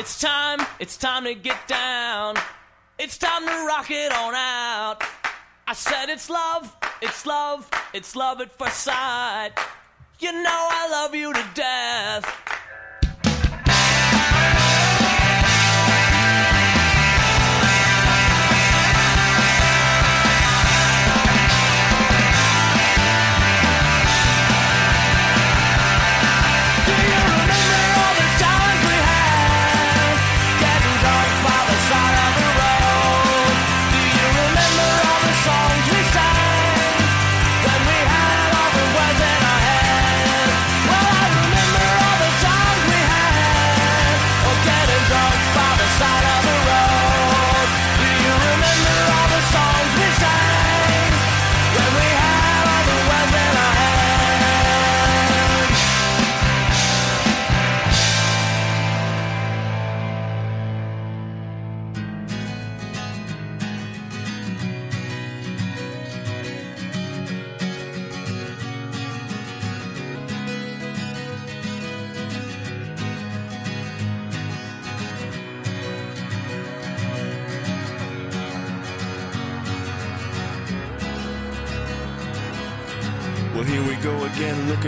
It's time, it's time to get down. It's time to rock it on out. I said it's love, it's love, it's love at first sight. You know I love you to death.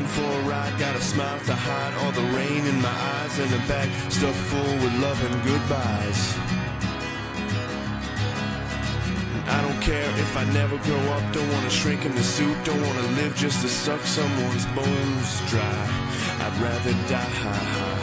Looking for a ride. Got a smile to hide all the rain in my eyes, and a bag stuffed full with love and goodbyes. I don't care if I never grow up, don't wanna shrink in the suit, don't wanna live just to suck someone's bones dry. I'd rather die.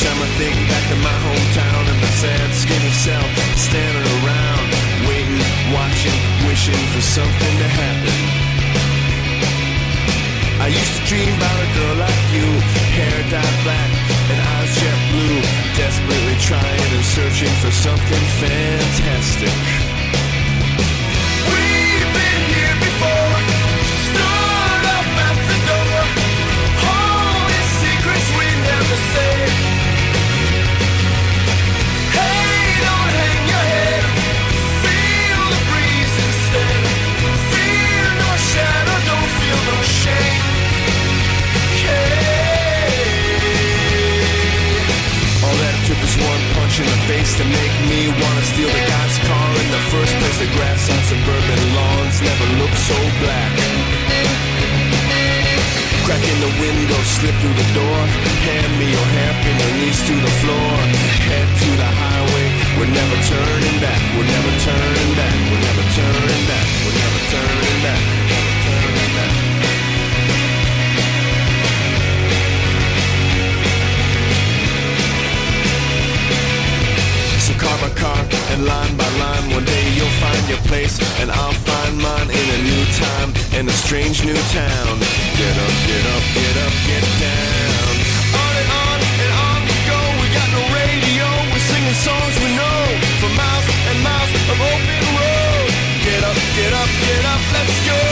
Time I think back to my hometown and my sad, skinny self standing around, waiting, watching, wishing for something to happen. I used to dream about a girl like you, hair dyed black and eyes jet blue, desperately trying and searching for something fantastic. We've been here before, stood up at the door, holding secrets we never say. Punch in the face to make me wanna steal the guy's car in the first place. The grass on suburban lawns never looked so black. Crack in the window, slip through the door. Hand me your hair, pin your knees to the floor. Head to the highway, we're never turning back. We're never turning back. We're never turning back. We're never turning back. Car by car and line by line, one day you'll find your place and I'll find mine in a new time in a strange new town. Get up, get up, get up, get down. On and on and on we go. We got no radio. We're singing songs we know for miles and miles of open road. Get up, get up, get up, let's go.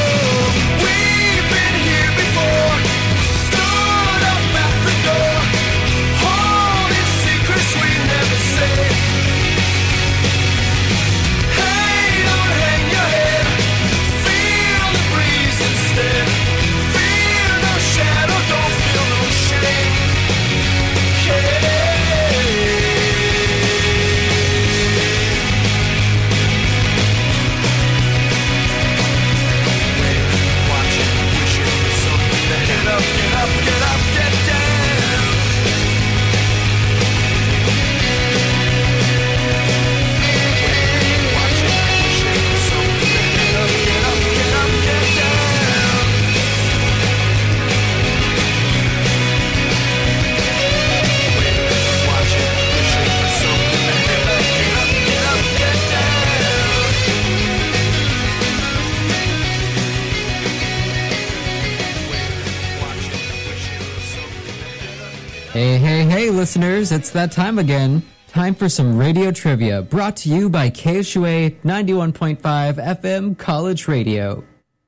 It's that time again. Time for some radio trivia brought to you by KSUA 91.5 FM College Radio.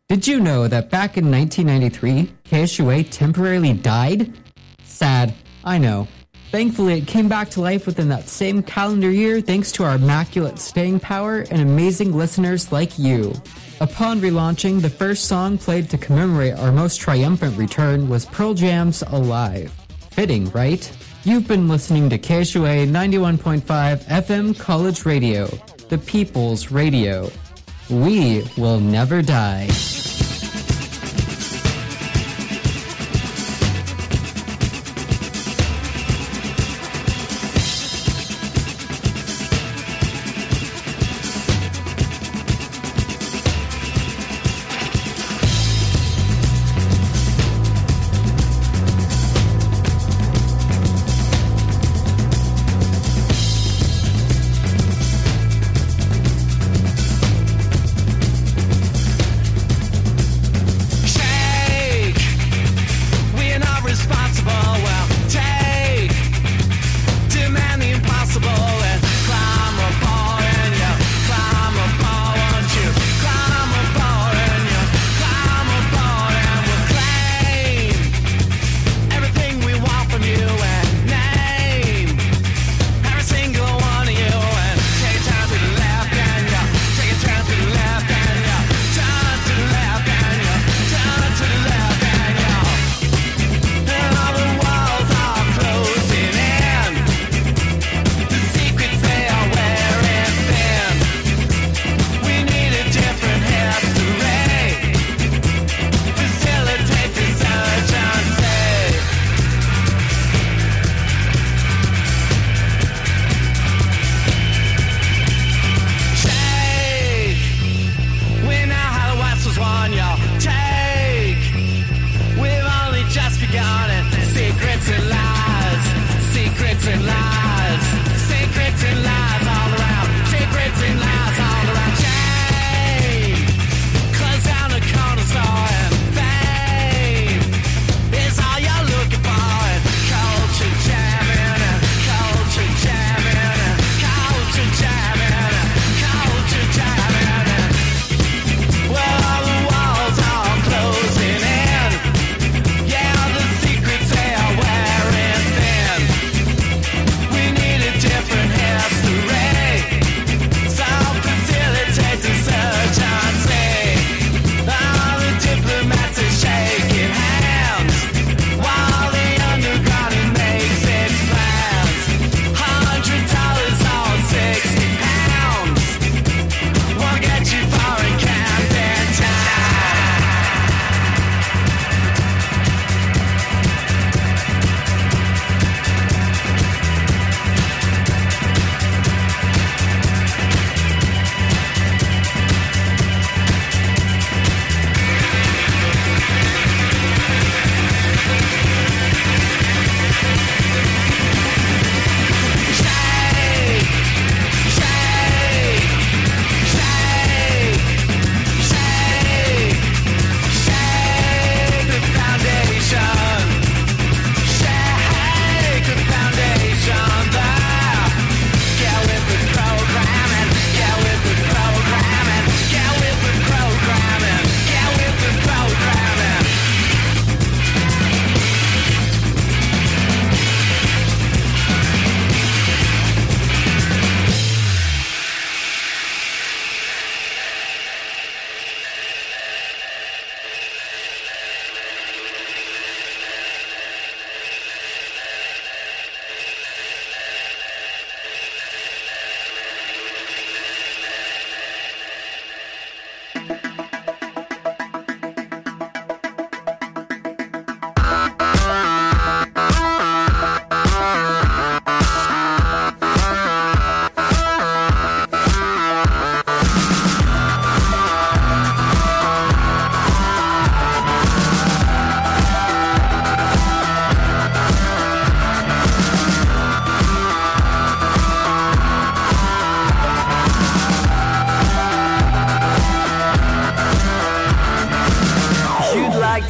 Did you know that back in 1993, KSUA temporarily died? Sad, I know. Thankfully, it came back to life within that same calendar year thanks to our immaculate staying power and amazing listeners like you. Upon relaunching, the first song played to commemorate our most triumphant return was Pearl Jam's Alive. Fitting, right? You've been listening to KSUA 91.5 FM College Radio, the People's Radio. We will never die.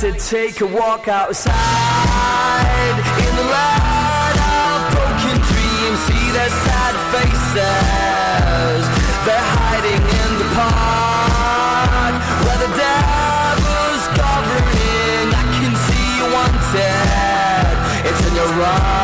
To take a walk outside in the light of broken dreams. See their sad faces. They're hiding in the park where the devil's governing. I can see you wanted. It's in your eyes.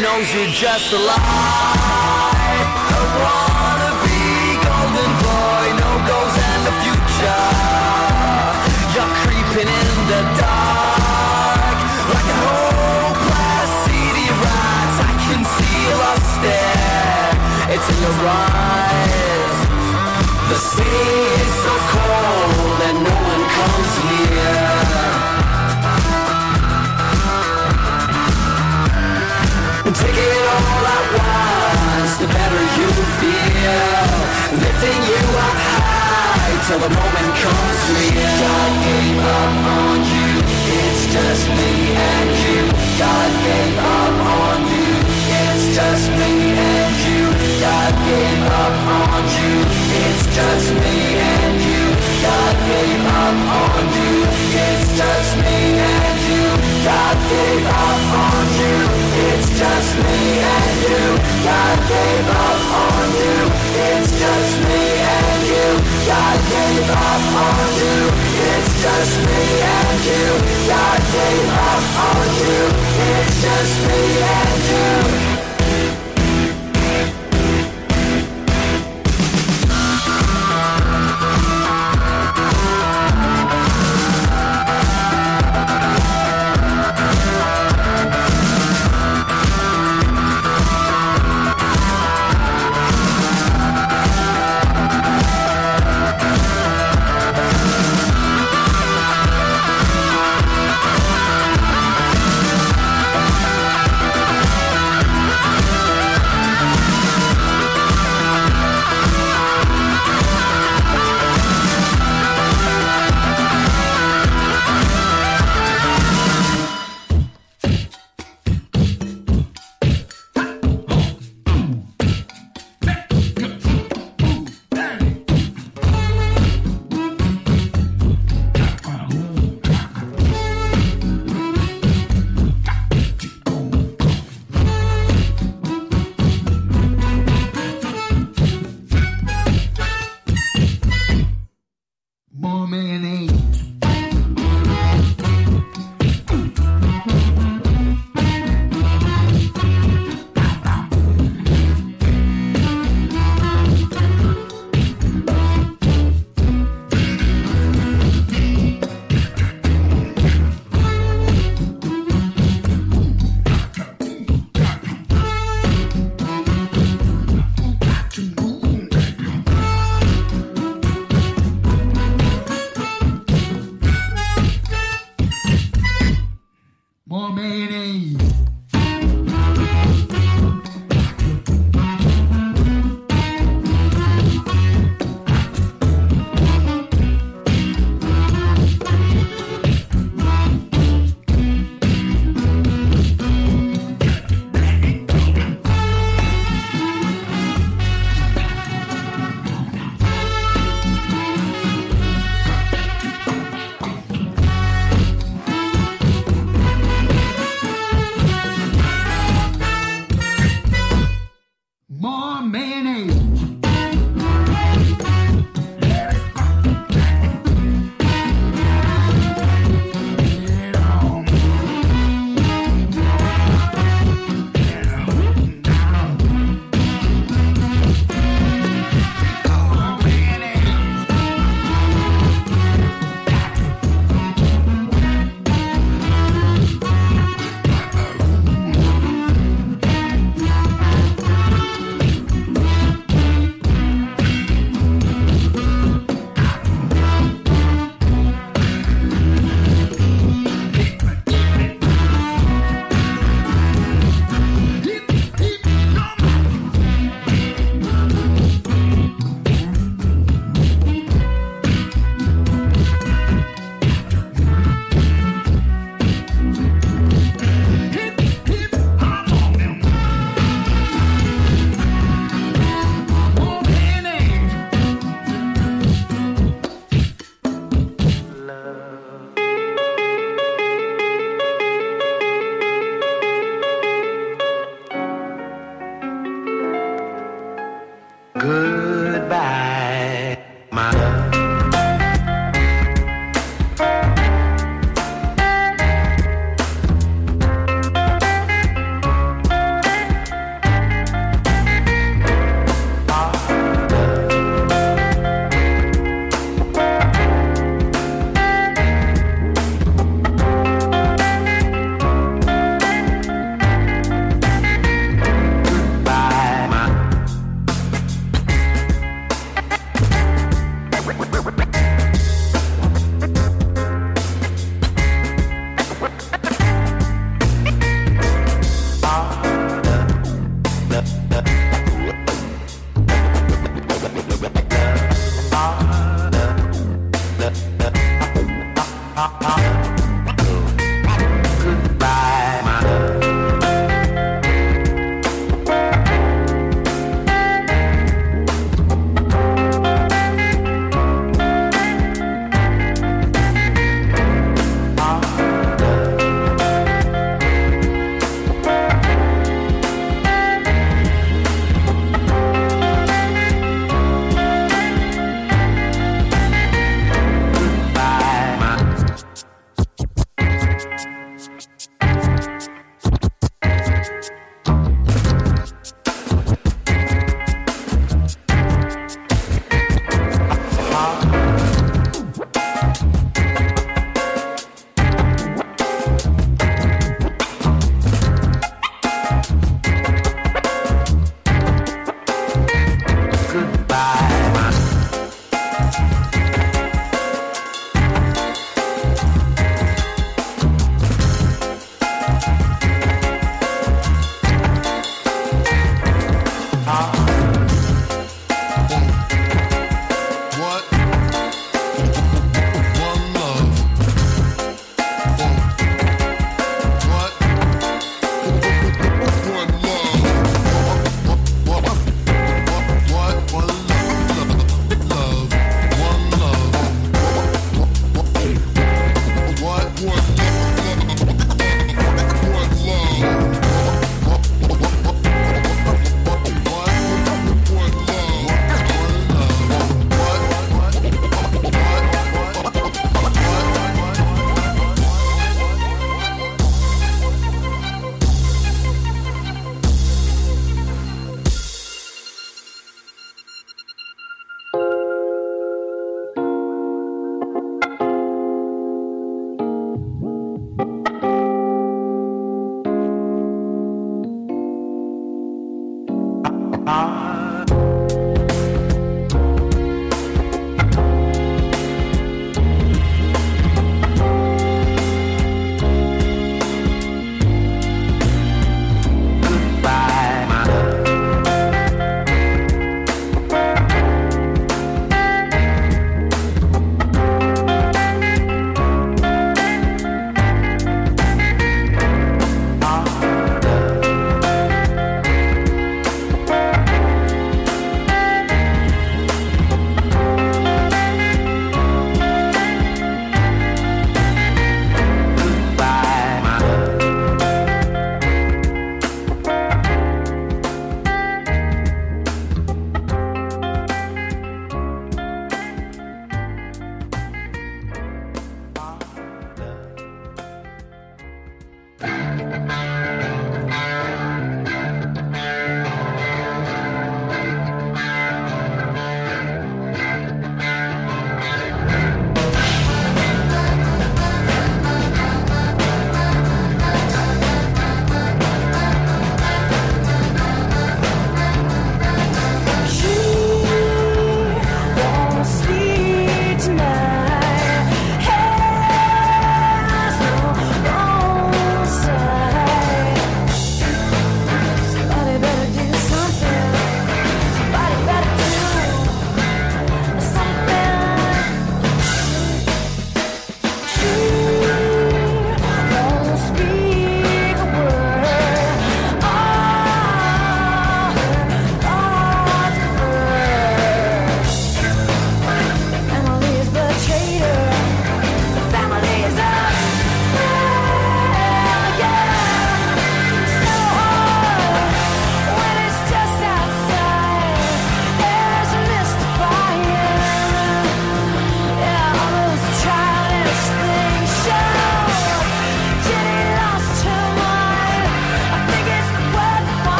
Knows you're just a lie. A wannabe golden boy, no goals the future. You're creeping in the dark like a hopeless rat. I can see. It's in your eyes. The sea Take it all at once, the better you feel. Lifting you up high till the moment comes real. God gave up on you, it's just me and you. God gave up on you, just me and you. God gave up on you, it's just me and you. God gave up on you, it's just me and you. God gave up on you, it's just me and you. God gave up on you, it's just me and you. God gave up on you, it's just me and you. God gave up on you, it's just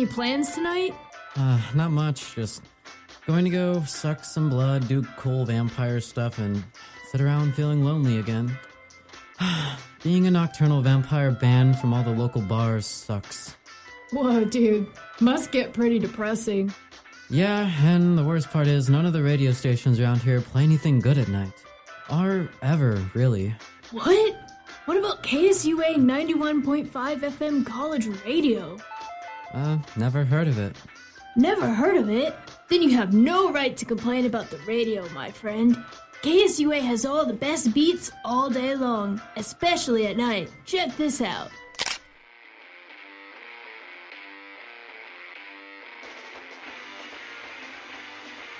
any plans tonight? Uh, not much. Just going to go suck some blood, do cool vampire stuff, and sit around feeling lonely again. Being a nocturnal vampire banned from all the local bars sucks. Whoa, dude. Must get pretty depressing. Yeah, and the worst part is none of the radio stations around here play anything good at night. Or ever, really. What? What about KSUA 91.5 FM college radio? Uh, never heard of it. Never heard of it? Then you have no right to complain about the radio, my friend. KSUA has all the best beats all day long, especially at night. Check this out.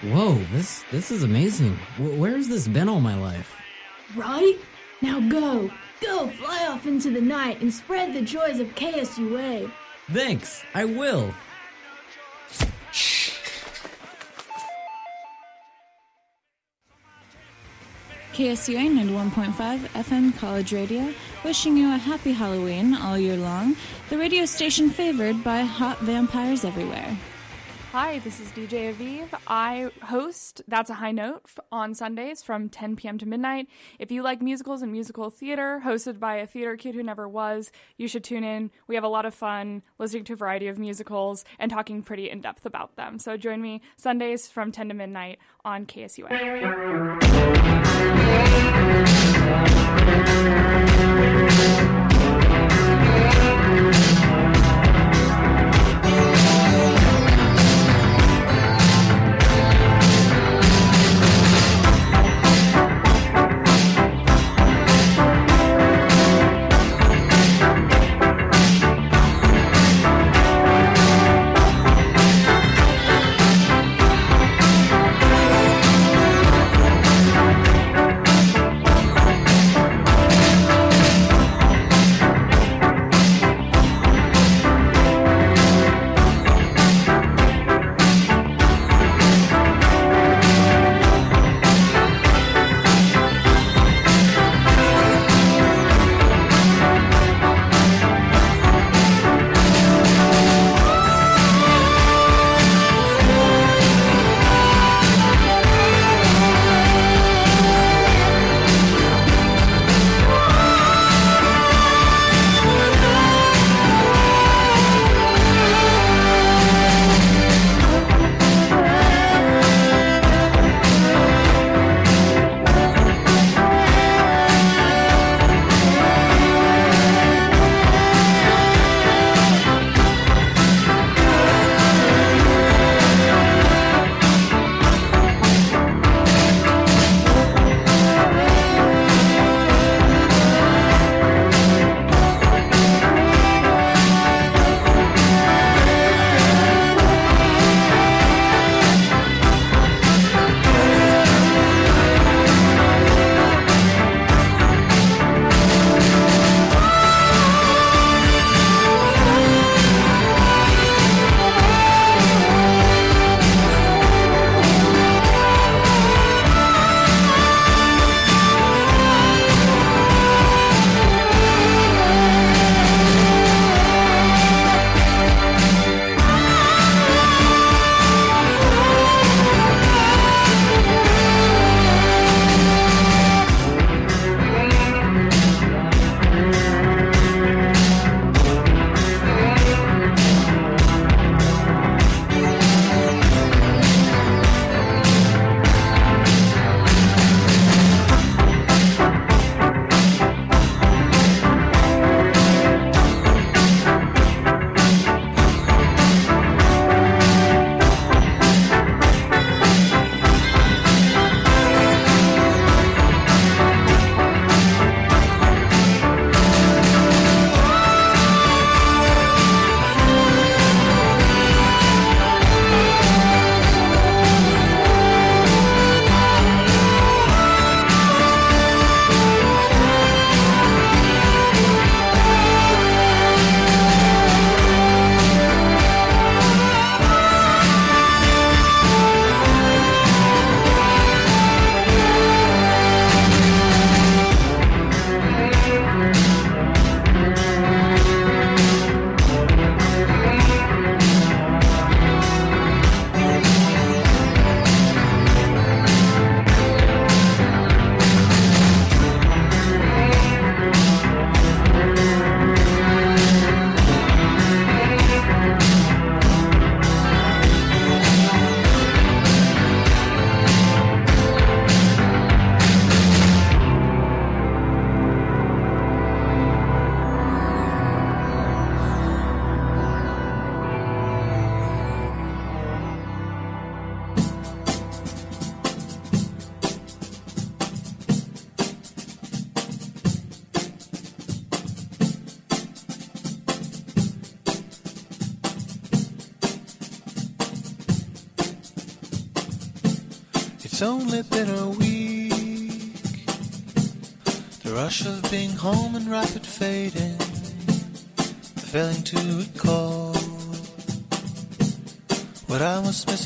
Whoa, this this is amazing. W- has this been all my life? Right? Now go. Go fly off into the night and spread the joys of KSUA. Thanks, I will. KSUA 91.5 FM College Radio, wishing you a happy Halloween all year long. The radio station favored by hot vampires everywhere. Hi, this is DJ Aviv. I host That's a High Note on Sundays from 10 p.m. to midnight. If you like musicals and musical theater, hosted by a theater kid who never was, you should tune in. We have a lot of fun listening to a variety of musicals and talking pretty in depth about them. So join me Sundays from 10 to midnight on KSUA.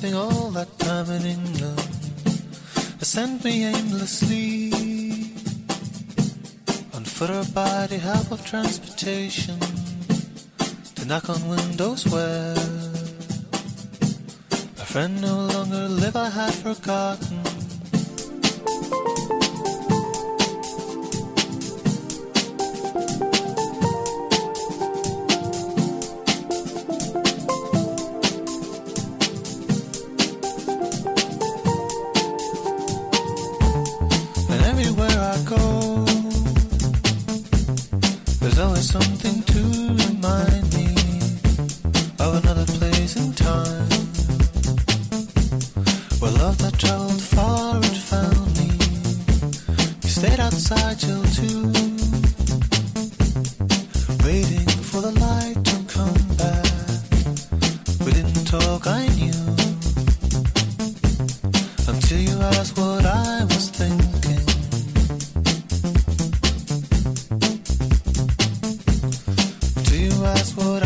wasting all that time in England has sent me aimlessly. On foot or by the help of transportation to knock on windows where a friend no longer live I had forgotten. that's what